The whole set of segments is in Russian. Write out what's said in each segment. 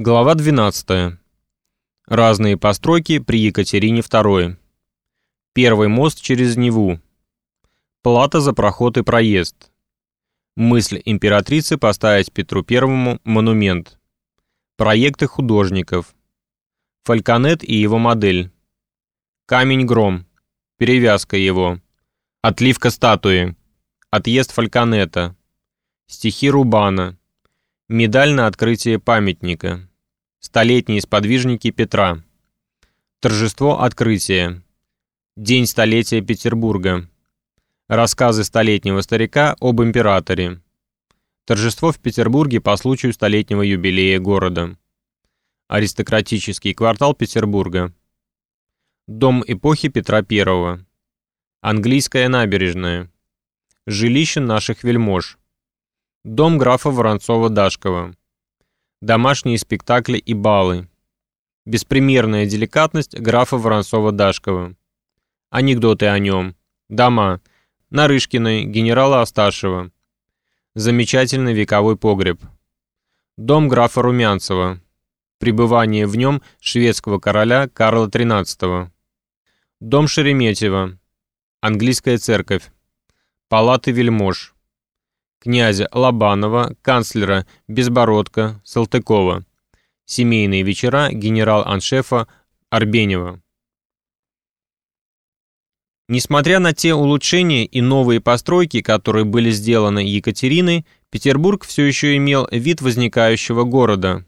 Глава 12. Разные постройки при Екатерине II. Первый мост через Неву. Плата за проход и проезд. Мысль императрицы поставить Петру I монумент. Проекты художников. Фальконет и его модель. Камень-гром. Перевязка его. Отливка статуи. Отъезд Фальконета. Стихи Рубана. Медаль на открытие памятника. Столетние сподвижники Петра. Торжество открытия. День столетия Петербурга. Рассказы столетнего старика об императоре. Торжество в Петербурге по случаю столетнего юбилея города. Аристократический квартал Петербурга. Дом эпохи Петра I. Английская набережная. Жилище наших вельмож. Дом графа Воронцова-Дашкова домашние спектакли и балы. Беспримерная деликатность графа Воронцова-Дашкова. Анекдоты о нем. Дома. Нарышкиной, генерала Асташева. Замечательный вековой погреб. Дом графа Румянцева. Пребывание в нем шведского короля Карла XIII. Дом Шереметьева. Английская церковь. Палаты вельмож князя Лобанова, канцлера Безбородка, Салтыкова. Семейные вечера генерал-аншефа Арбенева. Несмотря на те улучшения и новые постройки, которые были сделаны Екатериной, Петербург все еще имел вид возникающего города.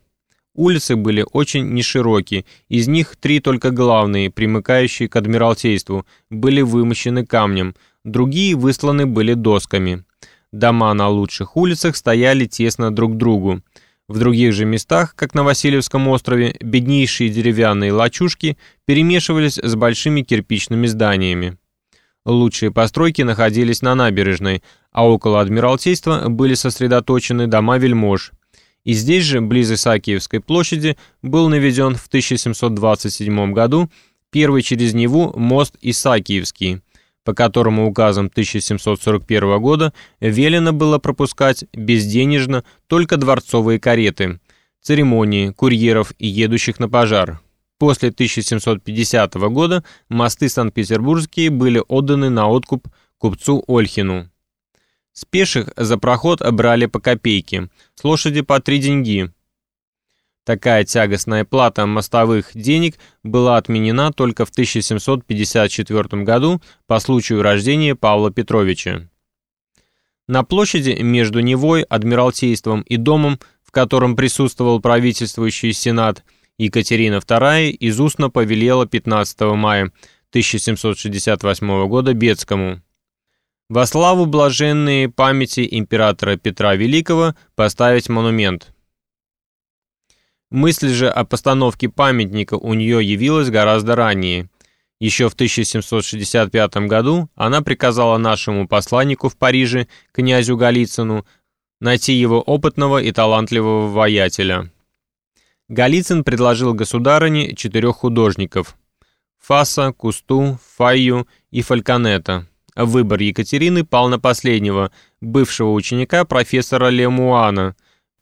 Улицы были очень неширокие, из них три только главные, примыкающие к Адмиралтейству, были вымощены камнем, другие высланы были досками. Дома на лучших улицах стояли тесно друг к другу. В других же местах, как на Васильевском острове, беднейшие деревянные лачушки перемешивались с большими кирпичными зданиями. Лучшие постройки находились на набережной, а около Адмиралтейства были сосредоточены дома вельмож. И здесь же, близ Исаакиевской площади, был наведен в 1727 году первый через Неву мост Исаакиевский – по которому указом 1741 года велено было пропускать безденежно только дворцовые кареты, церемонии, курьеров и едущих на пожар. После 1750 года мосты Санкт-Петербургские были отданы на откуп купцу Ольхину. С за проход брали по копейке, с лошади по три деньги, Такая тягостная плата мостовых денег была отменена только в 1754 году по случаю рождения Павла Петровича. На площади между Невой, Адмиралтейством и домом, в котором присутствовал правительствующий сенат, Екатерина II из устно повелела 15 мая 1768 года Бецкому. Во славу блаженной памяти императора Петра Великого поставить монумент – Мысль же о постановке памятника у нее явилась гораздо ранее. Еще в 1765 году она приказала нашему посланнику в Париже, князю Голицыну, найти его опытного и талантливого воятеля. Голицын предложил государыне четырех художников – Фаса, Кусту, Файю и Фальконета. Выбор Екатерины пал на последнего, бывшего ученика профессора Лемуана –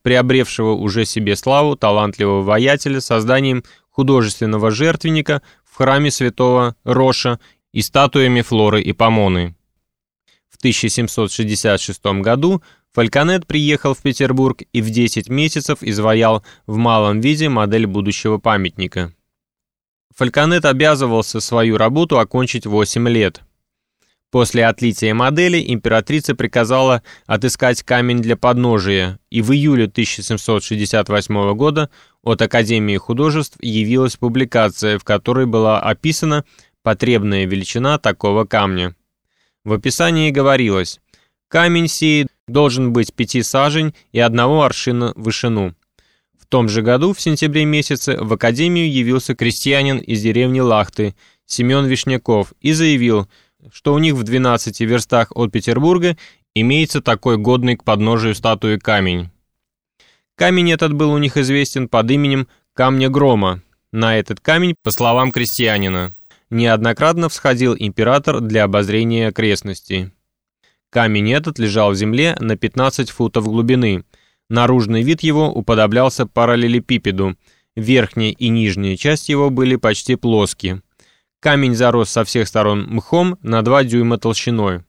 приобревшего уже себе славу талантливого воятеля созданием художественного жертвенника в храме святого Роша и статуями Флоры и Помоны. В 1766 году Фальконет приехал в Петербург и в 10 месяцев изваял в малом виде модель будущего памятника. Фальконет обязывался свою работу окончить 8 лет – После отлития модели императрица приказала отыскать камень для подножия, и в июле 1768 года от Академии художеств явилась публикация, в которой была описана потребная величина такого камня. В описании говорилось «Камень сей должен быть пяти сажень и одного аршина в вышину». В том же году, в сентябре месяце, в Академию явился крестьянин из деревни Лахты, Семен Вишняков, и заявил – что у них в 12 верстах от Петербурга имеется такой годный к подножию статуи камень. Камень этот был у них известен под именем Камня Грома. На этот камень, по словам крестьянина, неоднократно всходил император для обозрения окрестностей. Камень этот лежал в земле на 15 футов глубины. Наружный вид его уподоблялся параллелепипеду, верхняя и нижняя часть его были почти плоские. Камень зарос со всех сторон мхом на 2 дюйма толщиной.